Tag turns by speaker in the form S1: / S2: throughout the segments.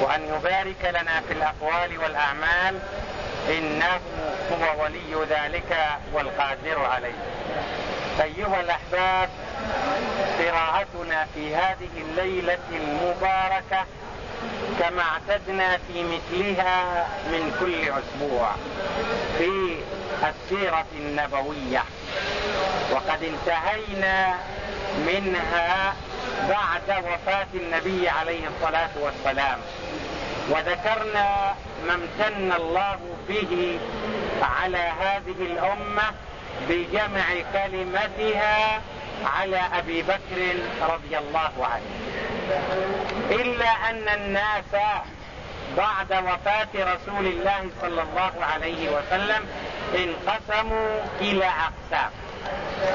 S1: وأن يبارك لنا في الأقوال والأعمال إنه هو ولي ذلك والقادر عليه. أيها الأحباب قراءتنا في هذه الليلة المباركة كما اعتدنا في مثلها من كل أسبوع في السيرة النبوية. وقد انتهينا منها بعد وفاة النبي عليه الصلاة والسلام. وذكرنا ما امتن الله به على هذه الأمة بجمع كلمتها على أبي بكر رضي الله عنه. إلا أن الناس بعد وفاة رسول الله صلى الله عليه وسلم انقسموا إلى أقسام.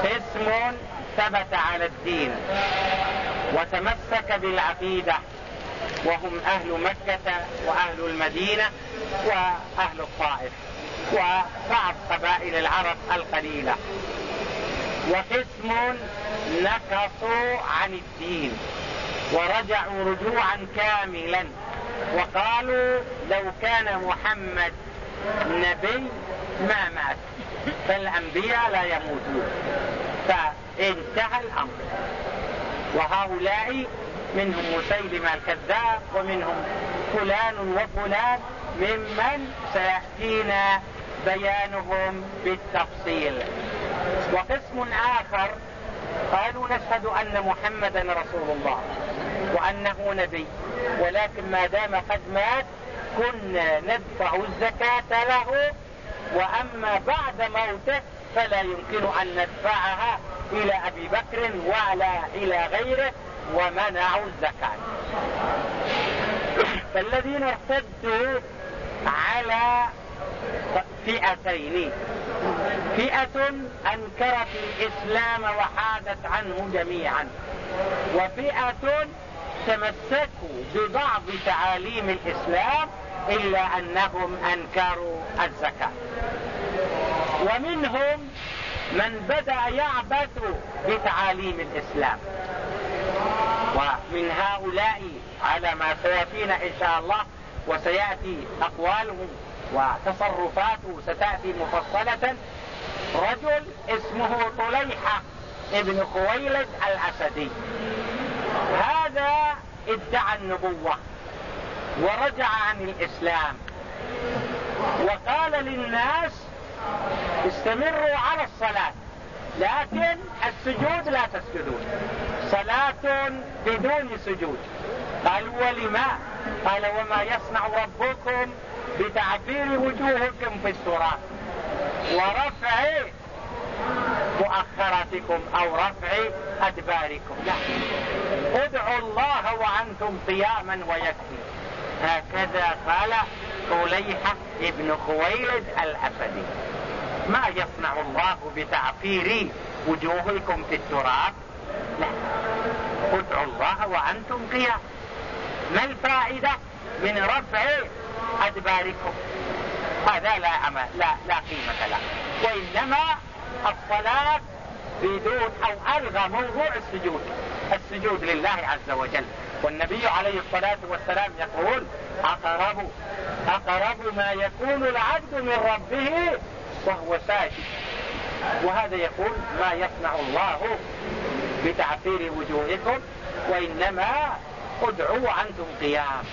S1: اسم ثبت على الدين وتمسك بالعقيدة وهم أهل مكة وأهل المدينة وأهل الطائف وبعض قبائل العرب القليلة. وقسم نكصوا عن الدين ورجعوا رجوعا كاملا. وقالوا لو كان محمد نبي ما مات فالأنبياء لا يموتون. فانتهى الأمر. وهؤلاء منهم مسيلمة الكذاب ومنهم فلان وفلان ممن سيأتينا بيانهم بالتفصيل. وقسم آخر قالوا نشهد أن محمدا رسول الله وأنه نبي ولكن ما دام قد مات كنا ندفع الزكاة له وأما بعد موته فلا يمكن أن ندفعها. إلى أبي بكر ولا إلى غيره ومنعوا الزكاة. فالذين ارتدوا على فئتين. فئة أنكرت الإسلام وحادت عنه جميعا. وفئة تمسكوا ببعض تعاليم الإسلام إلا أنهم أنكروا الزكاة. ومنهم من بدأ يعبث بتعاليم الإسلام. ومن هؤلاء على ما سيأتينا إن شاء الله وسيأتي أقوالهم وتصرفاته ستأتي مفصلة رجل اسمه طليحة ابن خويلد الأسدي. هذا ادعى النبوة ورجع عن الإسلام وقال للناس استمروا على الصلاة. لكن السجود لا تسجدون. صلاة بدون سجود. قال ولما؟ قال وما يصنع ربكم بتعبير وجوهكم في التراب ورفع مؤخراتكم أو رفع أدباركم. لا. ادعوا الله وأنتم قياما ويكفي. هكذا قال طليحة ابن خويلد الأسدي. ما يصنع الله بتعفير وجوهكم في التراب؟ لا. ادعوا الله وأنتم قيام. ما الفائدة من رفع أدباركم؟ هذا لا لا لا قيمة له. وإنما الصلاة بدون أو الغى موضوع السجود. السجود لله عز وجل. والنبي عليه الصلاة والسلام يقول أقرب أقرب ما يكون العبد من ربه وهو ساجد. وهذا يقول ما يصنع الله بتعفير وجوهكم وإنما ادعوا وأنتم قيام.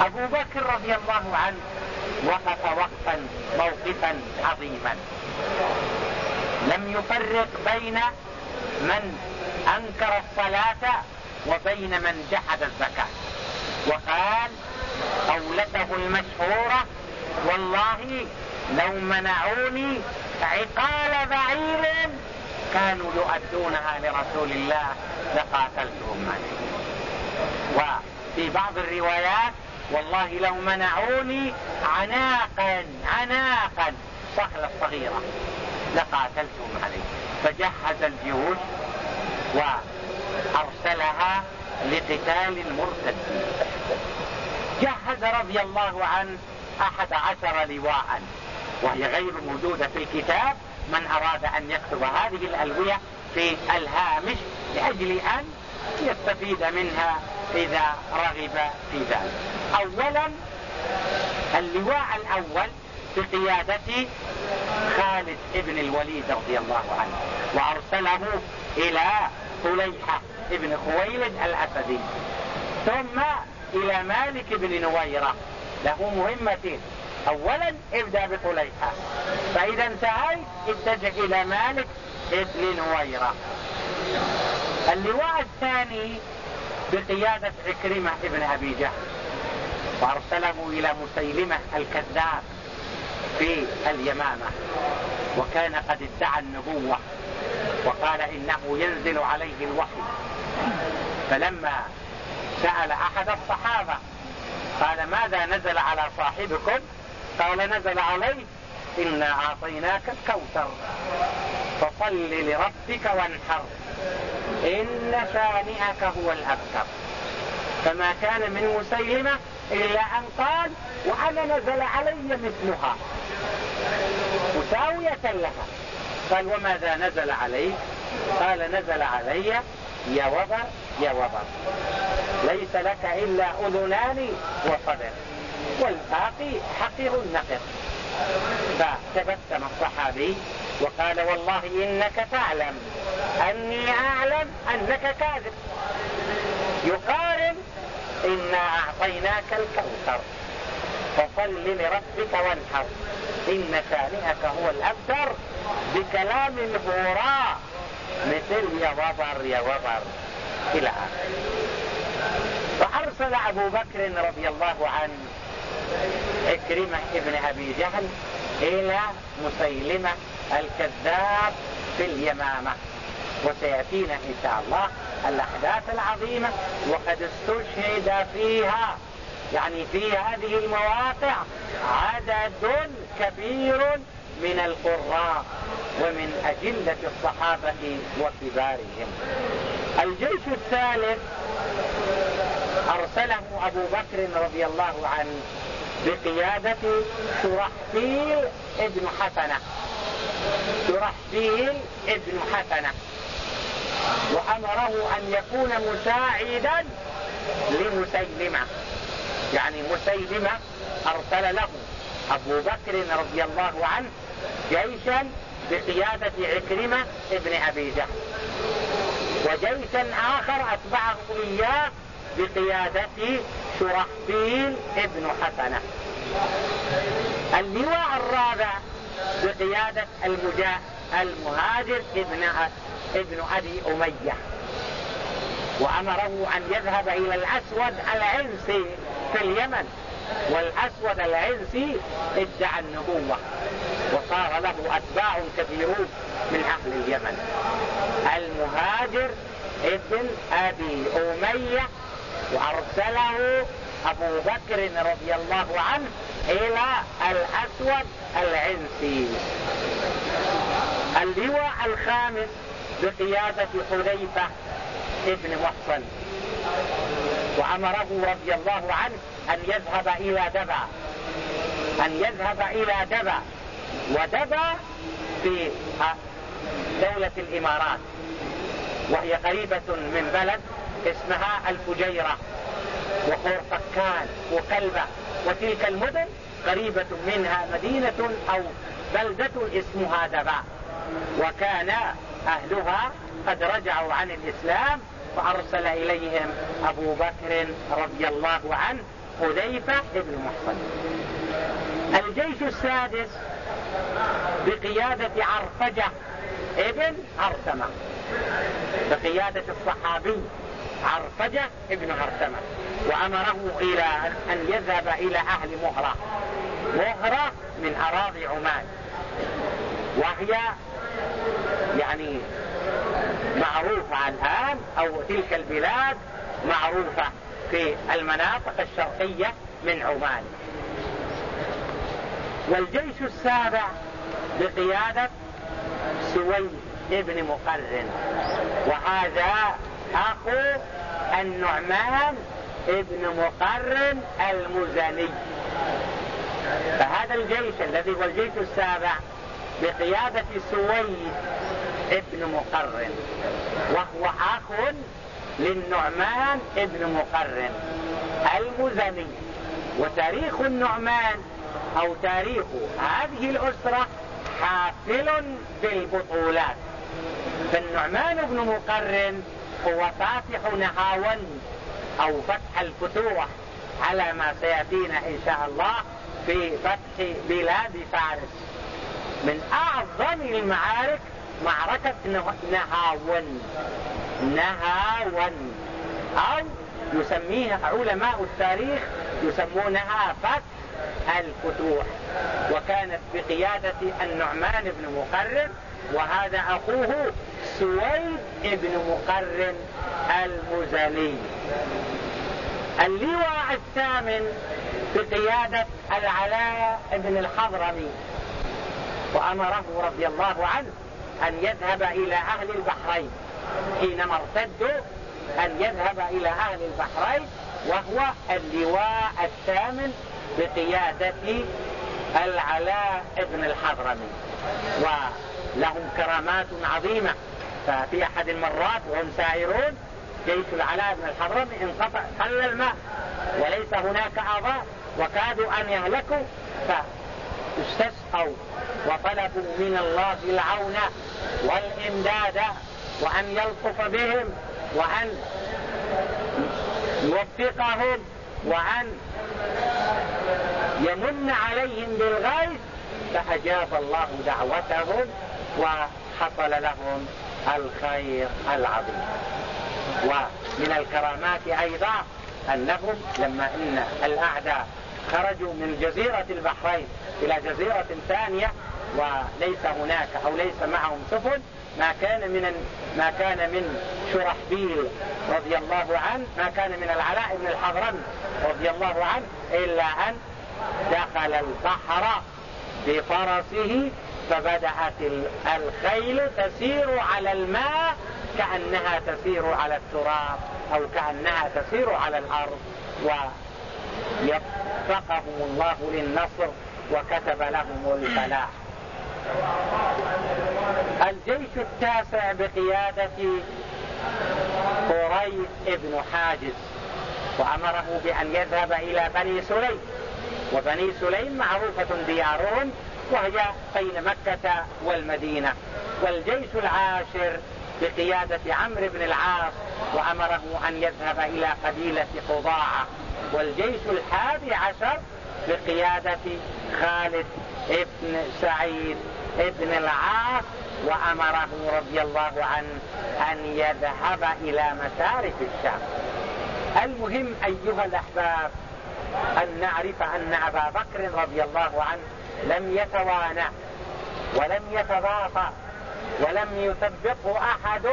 S1: أبو بكر رضي الله عنه وقف وقفا موقفا عظيما. لم يفرق بين من أنكر الصلاة وبين من جحد الزكاة. وقال قولته المشهورة والله لو منعوني عقال بعير كانوا يؤدونها لرسول الله لقاتلتهم عليه. وفي بعض الروايات والله لو منعوني عناقا عناقا صخلة صغيرة لقاتلتهم عليه. فجهز الجيوش وأرسلها لقتال المرتدين جهز رضي الله عنه أحد عشر لواء وهي غير موجودة في الكتاب. من أراد أن يكتب هذه الألوية في الهامش لأجل أن يستفيد منها إذا رغب في ذلك. أولا اللواء الأول بقيادة خالد ابن الوليد رضي الله عنه وأرسله إلى طليحة ابن خويلد الأسدي. ثم إلى مالك بن نويرة. له مهمتين أولا ابدأ بطليحة فإذا انتهيت اتجه إلى مالك ابن نويرة. اللواء الثاني بقيادة عكرمة ابن أبي جهل. وأرسله إلى مسيلمة الكذاب في اليمامة. وكان قد ادعى النبوة. وقال إنه ينزل عليه الوحي. فلما سأل أحد الصحابة قال ماذا نزل على صاحبكم؟ قال نزل عليه إنا أعطيناك الكوثر. فصل لربك وانحر. إن شانئك هو الأبتر. فما كان من مسيلمة إلا أن قال وأنا نزل علي مثلها. مساوية لها. قال وماذا نزل عليك قال نزل علي يا وبر يا وبر. ليس لك إلا أذنان وصدر والباقي حقر نقر. فتبسم الصحابي وقال والله إنك تعلم. أني أعلم أنك كاذب. يقارن إنا أعطيناك الكوثر. فصل لربك وانحر. إن شانئك هو الأبتر بكلام هوراء مثل يا وبر يا وبر. إلى آخر وأرسل أبو بكر رضي الله عنه عكرمة ابن أبي جهل إلى مسيلمة الكذاب في اليمامة. وسيأتينا إن شاء الله الأحداث العظيمة وقد استشهد فيها يعني في هذه المواقع عدد كبير من القراء ومن أجلة الصحابة وكبارهم. الجيش الثالث أرسله أبو بكر رضي الله عنه بقيادة شرحبيل ابن حسنة. شرحبيل ابن حسنة. وأمره أن يكون مساعدا لمسيلمة. يعني مسيلمة أرسل له أبو بكر رضي الله عنه جيشا بقيادة عكرمة ابن أبي جهل. وجيشا آخر أتبعه إياه بقيادة شرحبيل ابن حسنة. اللواء الرابع بقيادة المجا المهاجر ابن ابن أبي أمية. وأمره أن يذهب إلى الأسود العنسي في اليمن والأسود العنسي ادعى النبوة وصار له أتباع كثيرون من أهل اليمن. المهاجر ابن أبي أمية وأرسله أبو بكر رضي الله عنه إلى الأسود العنسي اللواء الخامس بقيادة حذيفة ابن محصن. وأمره رضي الله عنه أن يذهب إلى دبا. أن يذهب إلى دبا. ودبا في دولة الإمارات. وهي قريبة من بلد اسمها الفجيرة. وخورفكان وقلبة وتلك المدن قريبة منها مدينة أو بلدة اسمها دبا. وكان أهلها قد رجعوا عن الإسلام فأرسل إليهم أبو بكر رضي الله عنه حذيفة بن محصن. الجيش السادس بقيادة عرفجة ابن عرسمة بقيادة الصحابي عرفجة ابن عرسمة وأمره إلى أن يذهب إلى أهل مهرة. مهرة من أراضي عمان. وهي يعني معروفة الآن أو تلك البلاد معروفة في المناطق الشرقية من عمان. والجيش السابع بقيادة سويد ابن مقرن. وهذا أخو النعمان ابن مقرن المزني. فهذا الجيش الذي هو الجيش السابع بقيادة سويد ابن مقرن. وهو أخ للنعمان ابن مقرن. المزني. وتاريخ النعمان أو تاريخ هذه الأسرة حافل بالبطولات. فالنعمان بن مقرن هو فاتح نهاون أو فتح الفتوح على ما سيأتينا إن شاء الله في فتح بلاد فارس. من أعظم المعارك معركة نهاون. نهاون. أو يسميها علماء التاريخ يسمونها فتح الفتوح. وكانت بقيادة النعمان بن مقرن وهذا أخوه سويد بن مقرن المزني. اللواء الثامن بقيادة العلاء بن الحضرمي وأمره رضي الله عنه. أن يذهب إلى أهل البحرين حينما ارتدوا أن يذهب إلى أهل البحرين وهو اللواء الثامن بقيادة العلاء بن الحضرمي. ولهم كرامات عظيمة ففي أحد المرات وهم سائرون جيش العلاء بن الحضرمي انقطع قل الماء وليس هناك آباء وكادوا أن يهلكوا فاستسقوا وطلبوا من الله العون والإمداد وأن يلطف بهم وأن يوفقهم وأن يمن عليهم بالغيث فأجاب الله دعوتهم وحصل لهم الخير العظيم. ومن الكرامات أيضا أنهم لما إن الأعداء خرجوا من جزيرة البحرين إلى جزيرة ثانية وليس هناك أو ليس معهم سفن. ما كان من ما كان من شرحبيل رضي الله عنه ما كان من العلاء بن الحضرم رضي الله عنه إلا أن دخل البحر بفرسه فبدأت الخيل تسير على الماء كأنها تسير على التراب أو كأنها تسير على الأرض. ويفقهم الله للنصر وكتب لهم الفلاح الجيش التاسع بقيادة قريش ابن حاجز وأمره بأن يذهب إلى بني سليم. وبني سليم معروفة ديارهم وهي بين مكة والمدينة. والجيش العاشر بقيادة عمرو بن العاص وأمره أن يذهب إلى قبيلة قضاعة. والجيش الحادي عشر بقيادة خالد ابن سعيد ابن العاص وأمره رضي الله عنه أن يذهب إلى مسارك الشام. المهم أيها الأحباب أن نعرف أن أبا بكر رضي الله عنه لم يتوانى ولم يتضاطى ولم يسبقه أحد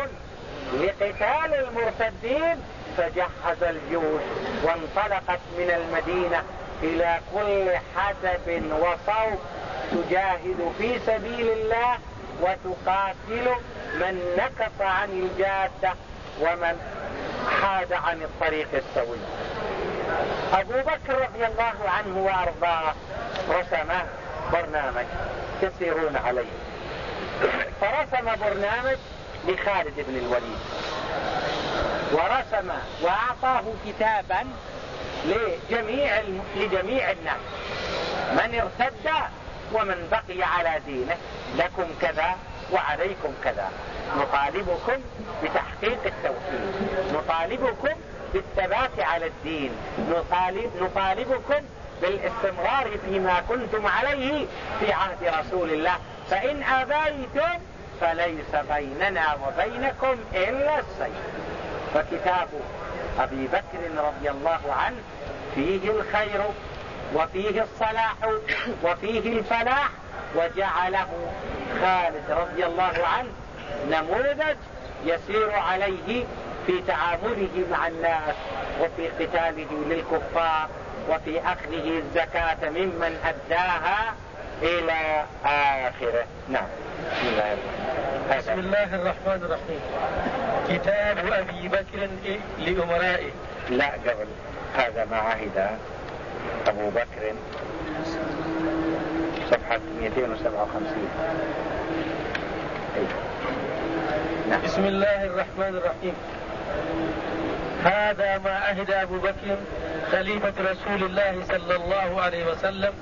S1: لقتال المرتدين فجهز الجيوش وانطلقت من المدينة إلى كل حدب وصوب تجاهد في سبيل الله وتقاتل من نكف عن الجادة ومن حاد عن الطريق السوي. أبو بكر رضي الله عنه وأرضاه رسم برنامج تسيرون عليه. فرسم برنامج لخالد بن الوليد. ورسم وأعطاه كتابا لجميع لجميع الناس. من ارتد ومن بقي على دينه لكم كذا وعليكم كذا. نطالبكم بتحقيق التوحيد. نطالبكم بالثبات على الدين. نطالب نطالبكم بالاستمرار فيما كنتم عليه في عهد رسول الله. فإن أبيتم فليس بيننا وبينكم إلا السيف. فكتاب أبي بكر رضي الله عنه فيه الخير وفيه الصلاح وفيه الفلاح وجعله خالد رضي الله عنه نموذج يسير عليه في تعامله مع الناس وفي قتاله للكفار وفي أخذه الزكاة ممن أداها إلى آخره. نعم.
S2: بسم الله الرحمن بسم الله الرحمن الرحيم. كتاب أبي بكر لأمرائه.
S1: لا قبل. هذا ما عهد أبو بكر. صفحة 257
S2: نعم. بسم الله الرحمن الرحيم. هذا ما عهد أبو بكر خليفة رسول الله صلى الله عليه وسلم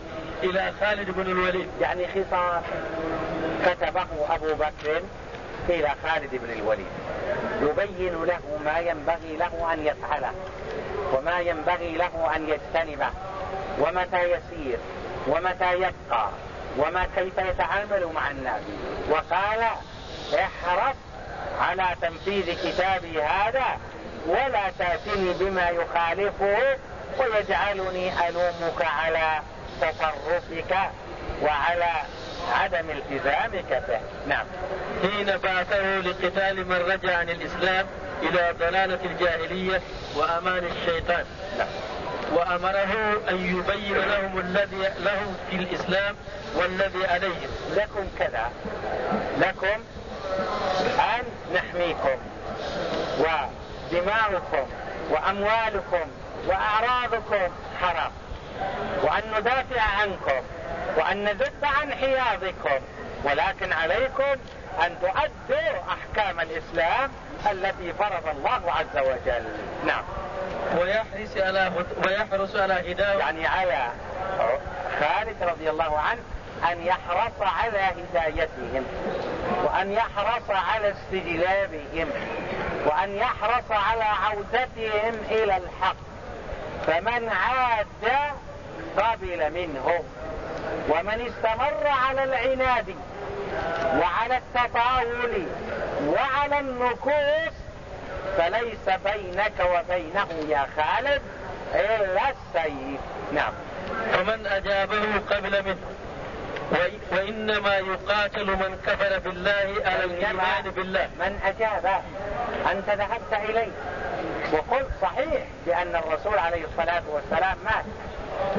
S2: إلى خالد بن الوليد.
S1: يعني خطاب كتبه أبو بكر إلى خالد بن الوليد. يبين له ما ينبغي له أن يفعله وما ينبغي له أن يجتنبه ومتى يسير ومتى يبقى وما كيف يتعامل مع الناس. وقال احرص على تنفيذ كتابي هذا ولا تأتني بما يخالفه ويجعلني ألومك على تصرفك وعلى عدم التزامك به. نعم.
S2: حين بعثه لقتال من رجع عن الإسلام إلى ضلالة الجاهلية وأمان الشيطان. نعم. وأمره أن يبين لهم الذي لهم في الإسلام والذي عليهم.
S1: لكم كذا. لكم أن نحميكم ودماؤكم وأموالكم وأعراضكم حرام. وأن ندافع عنكم وأن نذب عن حياضكم. ولكن عليكم أن تؤدوا أحكام الإسلام التي فرض الله عز وجل. نعم.
S2: ويحرص على ويحرص على هداية
S1: يعني على خالد رضي الله عنه أن يحرص على هدايتهم وأن يحرص على استجلابهم وأن يحرص على عودتهم إلى الحق. فمن عاد قبل منه ومن استمر على العناد وعلى التطاول وعلى النكوص فليس بينك وبينه يا خالد إلا السيف. نعم.
S2: فمن أجابه قبل منه وإنما يقاتل من كفر بالله على الإيمان بالله.
S1: من أجاب أنت ذهبت إليه. وقلت صحيح بأن الرسول عليه الصلاة والسلام مات.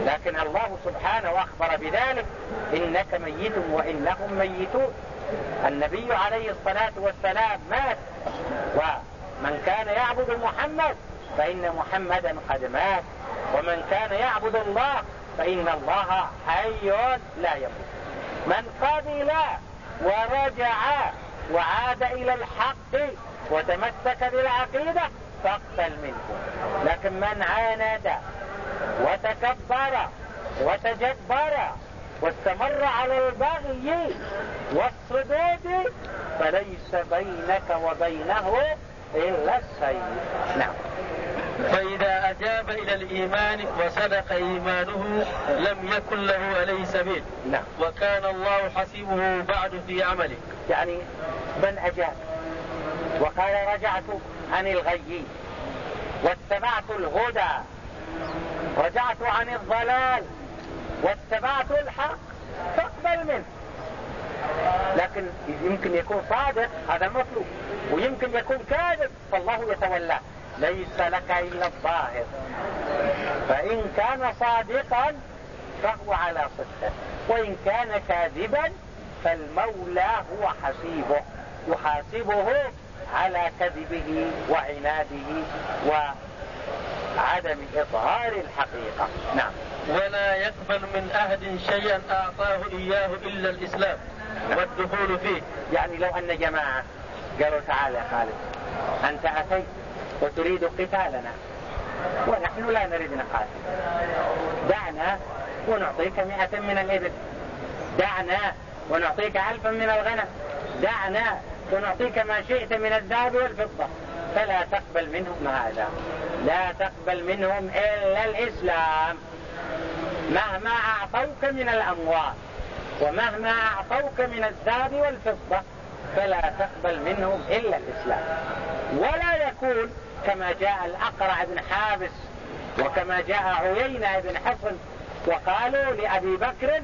S1: لكن الله سبحانه أخبر بذلك إنك ميت وإنهم ميتون. النبي عليه الصلاة والسلام مات ومن كان يعبد محمد فإن محمدا قد مات ومن كان يعبد الله فإن الله حي لا يموت. من قبل ورجع وعاد إلى الحق وتمسك بالعقيدة فاقتل منه لكن من عاند وتكبر وتجبر واستمر على البغي والصدود فليس بينك وبينه إلا السيف. نعم.
S2: فإذا أجاب إلى الإيمان وصدق إيمانه لم يكن له عليه سبيل.
S1: نعم.
S2: وكان الله حسيبه بعد في عمله.
S1: يعني من أجاب؟ وقال رجعت. عن الغي واتبعت الهدى رجعت عن الضلال واتبعت الحق فاقبل منه. لكن يمكن يكون صادق هذا مطلوب. ويمكن يكون كاذب فالله يتولاه. ليس لك إلا الظاهر. فإن كان صادقا فهو على صدقه. وإن كان كاذبا فالمولى هو حسيبه يحاسبه على كذبه وعناده وعدم إظهار الحقيقة. نعم.
S2: ولا يقبل من أحد شيئا أعطاه إياه إلا الإسلام نعم. والدخول فيه.
S1: يعني لو أن جماعة قالوا تعال يا خالد أنت أتيت وتريد قتالنا ونحن لا نريد نقاتل. دعنا ونعطيك مئة من الإبل. دعنا ونعطيك ألفا من الغنم. دعنا ونعطيك ما شئت من الذهب والفضة. فلا تقبل منهم هذا. لا تقبل منهم إلا الإسلام. مهما أعطوك من الأموال ومهما أعطوك من الذهب والفضة فلا تقبل منهم إلا الإسلام. ولا يكون كما جاء الأقرع بن حابس وكما جاء عيينة بن حصن وقالوا لأبي بكر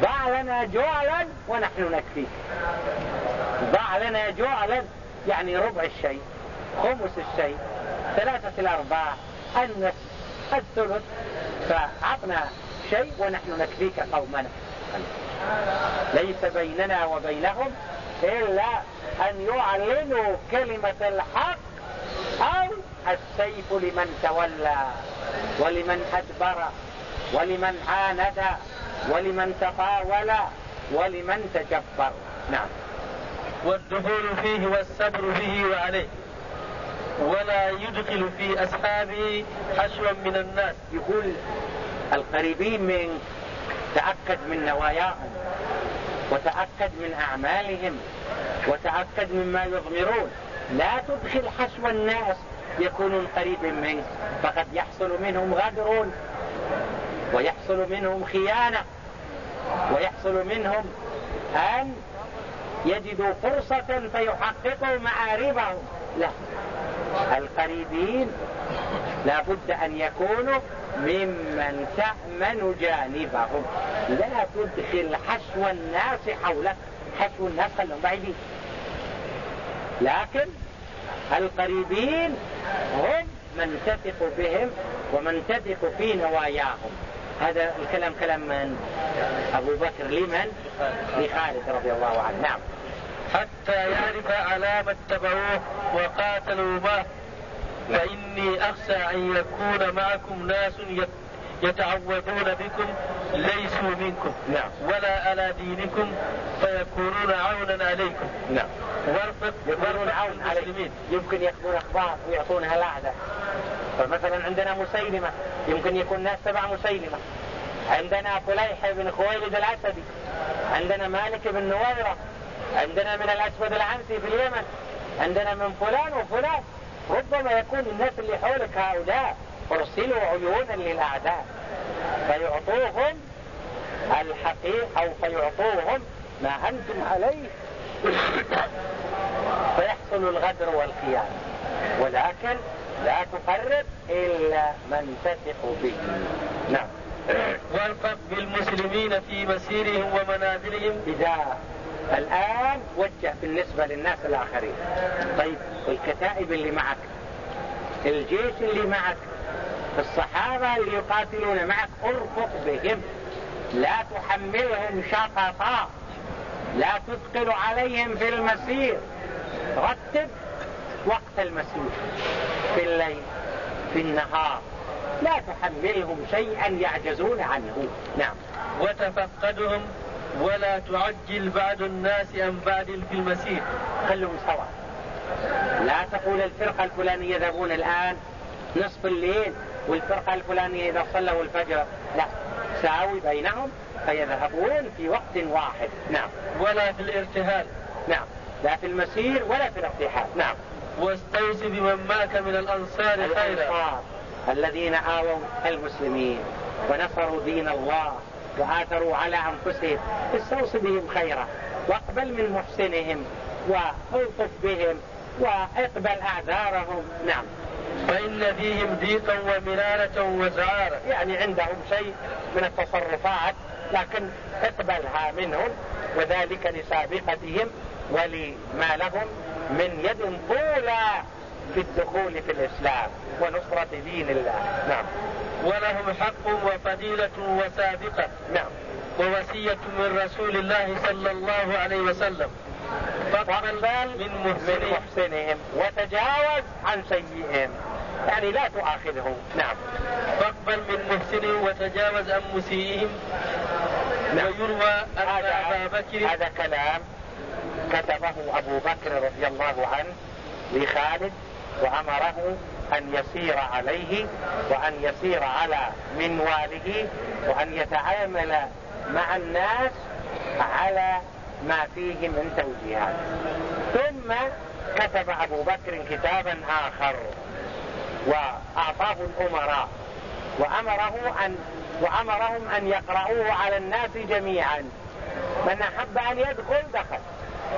S1: ضع لنا جعلا ونحن نكفيك. ضع لنا جعلا يعني ربع الشيء خمس الشيء ثلاثة الأرباع النصف الثلث فعطنا شيء ونحن نكفيك قومنا. ليس بيننا وبينهم إلا أن يعلنوا كلمة الحق أو السيف لمن تولى ولمن أدبر ولمن عاند ولمن تطاول ولمن تجبر. نعم.
S2: والدخول فيه والصبر فيه وعليه. ولا يدخل في أصحابه حشوا من الناس.
S1: يقول القريبين من تأكد من نواياهم وتأكد من أعمالهم وتأكد مما يضمرون. لا تدخل حشو الناس. يكونون قريب منك فقد يحصل منهم غدر ويحصل منهم خيانة ويحصل منهم أن يجدوا فرصة فيحققوا معاربهم لا. القريبين لا بد أن يكونوا ممن تأمن جانبهم. لا تدخل حشو الناس حولك. حشو الناس خلهم بعيدين. لكن القريبين هم من تثق بهم ومن تثق في نواياهم. هذا الكلام كلام من أبو بكر لمن؟ لخالد رضي الله عنه. نعم.
S2: حتى يعرف على ما اتبعوه وقاتلوا معه. فإني أخشى أن يكون معكم ناس يتعوذون بكم ليسوا منكم.
S1: نعم.
S2: ولا على دينكم فيكونون عونا عليكم.
S1: نعم.
S2: وارفق
S1: يكونون عون على المسلمين. يمكن ياخذون أخبار ويعطونها الاعداء فمثلا عندنا مسيلمة يمكن يكون ناس تبع مسيلمة. عندنا فليح بن خويلد الأسدي. عندنا مالك بن نويرة. عندنا من الأسود العنسي في اليمن. عندنا من فلان وفلان. ربما يكون الناس اللي حولك هؤلاء أرسلوا عيونا للأعداء. فيعطوهم الحقيقة أو فيعطوهم ما أنتم عليه. فيحصل الغدر والخيانة. ولكن لا تقرب إلا من تثق به. نعم.
S2: والفق بالمسلمين في مسيرهم ومنازلهم.
S1: إذا الآن وجه بالنسبة للناس الآخرين. طيب الكتائب اللي معك الجيش اللي معك الصحابة اللي يقاتلون معك ارفق بهم. لا تحملهم شططا. لا تثقل عليهم في المسير. رتب وقت المسير. في الليل في النهار. لا تحملهم شيئا يعجزون عنه. نعم.
S2: وتفقدهم ولا تعجل بعض الناس عن بعض في المسير
S1: خلهم سوا. لا تقول الفرقة الفلانية يذهبون الآن نصف الليل والفرقة الفلانية إذا صلوا الفجر. لا ساوي بينهم فيذهبون في وقت واحد. نعم.
S2: ولا في الارتهال.
S1: نعم. لا في المسير ولا في الارتحال نعم.
S2: واستوس بمن معك من الأنصار خيرا.
S1: الذين آووا المسلمين ونصروا دين الله وآثروا على أنفسهم استوص بهم خيرا. واقبل من محسنهم والطف بهم وأقبل أعذارهم نعم.
S2: فإن فيهم ضيقا وملالة وزعارة
S1: يعني عندهم شيء من التصرفات لكن اقبلها منهم وذلك لسابقتهم ولما لهم من يد طولى في الدخول في الإسلام ونصرة دين الله. نعم.
S2: ولهم حق وفضيلة وسابقة.
S1: نعم.
S2: ووصية من رسول الله صلى الله عليه وسلم.
S1: فاقبل من محسنهم, محسنهم. وتجاوز عن سيئهم. يعني لا تؤاخذهم. نعم.
S2: فاقبل من محسنهم وتجاوز عن مسيئهم. نعم. ويروى أن أبا بكر
S1: هذا كلام كتبه أبو بكر رضي الله عنه لخالد وأمره أن يسير عليه وأن يسير على منواله وأن يتعامل مع الناس على ما فيه من توجيهات. ثم كتب أبو بكر كتابا آخر وأعطاه الأمراء وأمره أن وأمرهم أن يقرؤوه على الناس جميعا. من أحب أن يدخل دخل.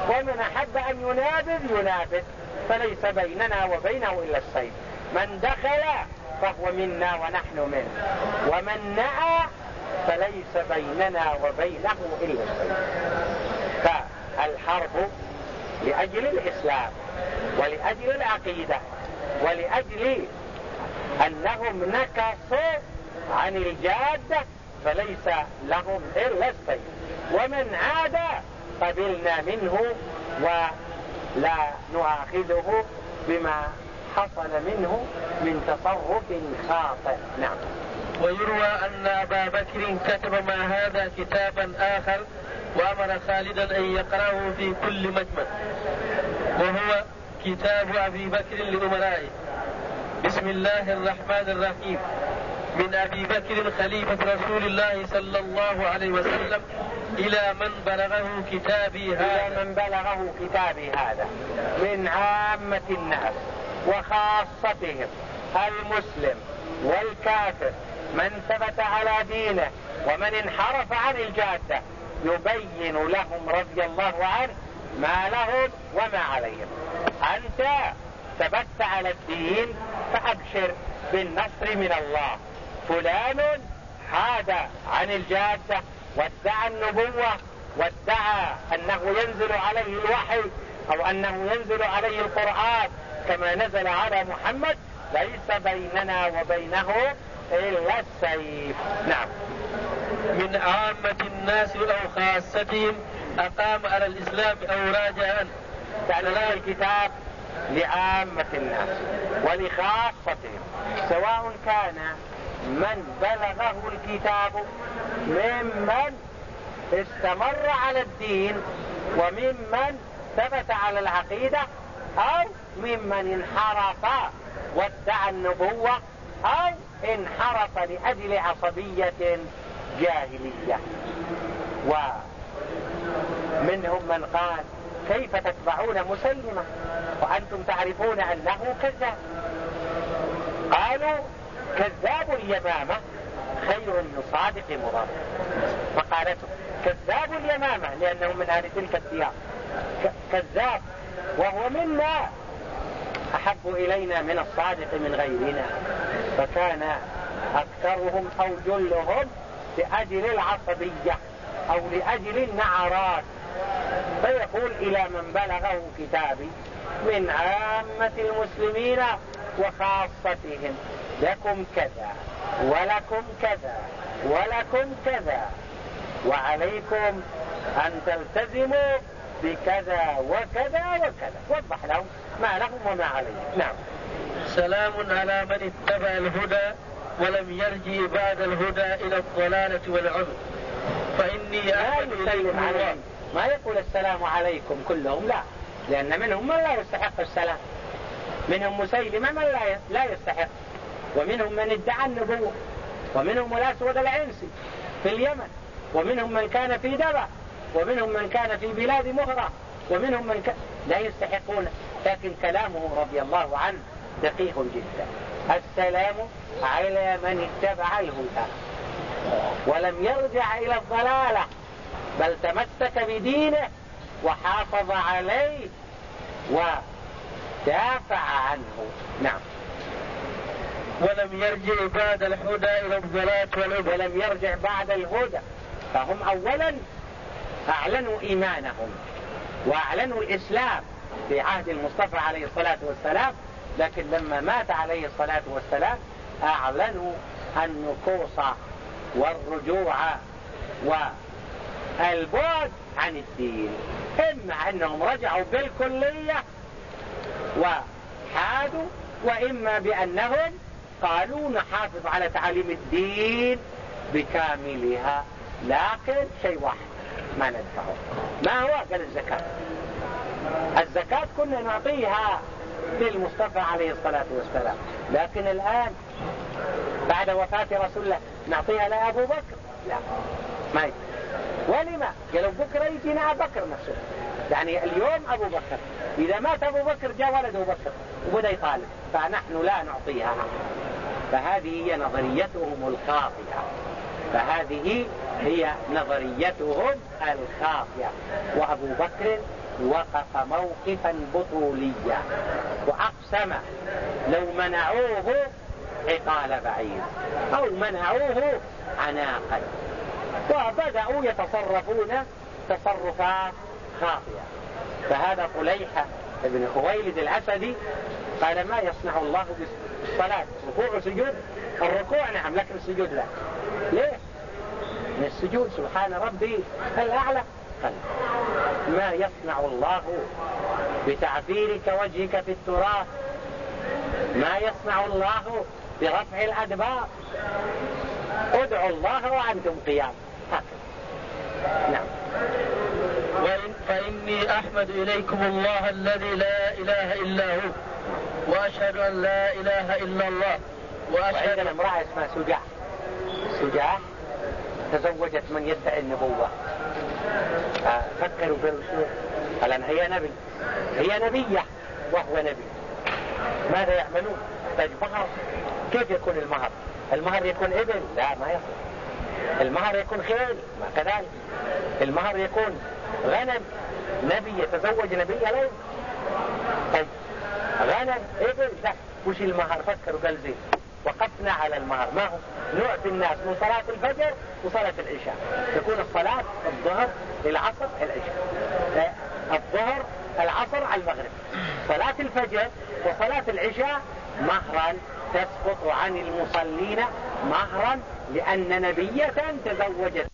S1: ومن أحب أن ينابذ ينابذ. فليس بيننا وبينه إلا السيف من دخل فهو منا ونحن منه. ومن نعى فليس بيننا وبينه إلا السيف فالحرب لأجل الإسلام ولأجل العقيدة ولأجل أنهم نكصوا عن الجادة فليس لهم إلا السيف ومن عاد قبلنا منه ولا نؤاخذه بما حصل منه من تصرف خاطئ. نعم.
S2: ويروى أن أبا بكر كتب مع هذا كتابا آخر وأمر خالدا أن يقرأه في كل مجمع وهو كتاب أبي بكر لأمرائه. بسم الله الرحمن الرحيم. من أبي بكر خليفة رسول الله صلى الله عليه وسلم إلى من بلغه كتابي هذا.
S1: إلى من بلغه كتابي هذا. من عامة الناس وخاصتهم المسلم والكافر. من ثبت على دينه ومن انحرف عن الجادة يبين لهم رضي الله عنه ما لهم وما عليهم. أنت ثبت على الدين فأبشر بالنصر من الله. فلان حاد عن الجادة وادعى النبوة وادعى أنه ينزل عليه الوحي أو أنه ينزل عليه القرآن كما نزل على محمد ليس بيننا وبينه إلا السيف. نعم.
S2: من عامة الناس أو خاصتهم أقام على الإسلام أو راجع عنه
S1: يعني الكتاب لعامة الناس ولخاصتهم سواء كان من بلغه الكتاب ممن استمر على الدين وممن ثبت على العقيدة أو ممن انحرف وادعى النبوة أو انحرف لأجل عصبية جاهلية. ومنهم من قال كيف تتبعون مسلمة وأنتم تعرفون أنه كذاب. قالوا كذاب اليمامة خير من صادق مضر فقالته كذاب اليمامة لأنه من أهل تلك الديار. كذاب وهو منا. أحب إلينا من الصادق من غيرنا. فكان أكثرهم أو جلهم لأجل العصبية أو لأجل النعرات. فيقول إلى من بلغه كتابي من عامة المسلمين وخاصتهم. لكم كذا ولكم كذا ولكم كذا وعليكم أن تلتزموا بكذا وكذا وكذا. وضح لهم ما لهم وما عليهم. نعم.
S2: سلام على من اتبع الهدى ولم يرجع بعد الهدى إلى الضلالة والعذر. فإني
S1: أحمد إليكم عليهم. ما يقول السلام عليكم كلهم؟ لا. لأن منهم من لا يستحق السلام. منهم مسيلمة من لا لا يستحق. ومنهم من ادعى النبوة ومنهم الأسود العنسي في اليمن ومنهم من كان في دبا ومنهم من كان في بلاد مغرى ومنهم من كان لا يستحقون. لكن كلامه رضي الله عنه دقيق جدا. السلام على من اتبع الهدى ولم يرجع إلى الضلالة بل تمسك بدينه وحافظ عليه ودافع عنه. نعم.
S2: ولم يرجع بعد الهدى إلى الضلال
S1: ولم يرجع بعد الهدى. فهم أولا أعلنوا إيمانهم وأعلنوا الإسلام في عهد المصطفى عليه الصلاة والسلام لكن لما مات عليه الصلاة والسلام أعلنوا النكوص والرجوع والبعد عن الدين. إما أنهم رجعوا بالكلية وحادوا وإما بأنهم قالوا نحافظ على تعاليم الدين بكاملها لكن شيء واحد ما ندفعه ما هو قال الزكاة؟ الزكاة كنا نعطيها للمصطفى عليه الصلاة والسلام لكن الآن بعد وفاة رسول الله نعطيها لأبو بكر؟ لا ما يجب ولما؟ قالوا بكرة يجينا بكر نفسه. يعني اليوم أبو بكر. إذا مات أبو بكر جاء ولد أبو بكر. وبدأ يطالب. فنحن لا نعطيها فهذه هي نظريتهم الخاطئة. فهذه هي نظريتهم الخاطئة. وأبو بكر وقف موقفا بطوليا. وأقسم لو منعوه عقال بعيد أو منعوه عناقا. وبدأوا يتصرفون تصرفات خاطئة. فهذا طليحة بن خويلد الأسدي قال ما يصنع الله بالصلاة؟ ركوع وسجود الركوع نعم لكن السجود لا. ليه من السجود سبحان ربي الأعلى قال ما يصنع الله بتعبيرك وجهك في التراث ما يصنع الله برفع الأدبار؟ ادعوا الله وأنتم قيام. هكذا. نعم.
S2: وإن فإني أحمد إليكم الله الذي لا إله إلا هو وأشهد أن لا إله إلا الله
S1: وأشهد وعندنا امرأة اسمها سجاع سجاع تزوجت من يدعي النبوة. آه، فكروا في قال هي نبي. هي نبية وهو نبي. ماذا يعملون؟ تحتاج مهر كيف يكون المهر؟ المهر يكون ابن لا ما يصح المهر يكون خيل كذلك. المهر يكون غنم. نبي يتزوج نبي لا طيب غنم ابن لا. وش المهر؟ فكروا قال زين. وقفنا على المهر. ما هو؟ نعطي الناس من صلاة الفجر وصلاة العشاء. تكون الصلاة الظهر العصر العشاء. الظهر العصر على المغرب. صلاة الفجر وصلاة العشاء مهرا تسقط عن المصلين مهرا لأن نبية تزوجت.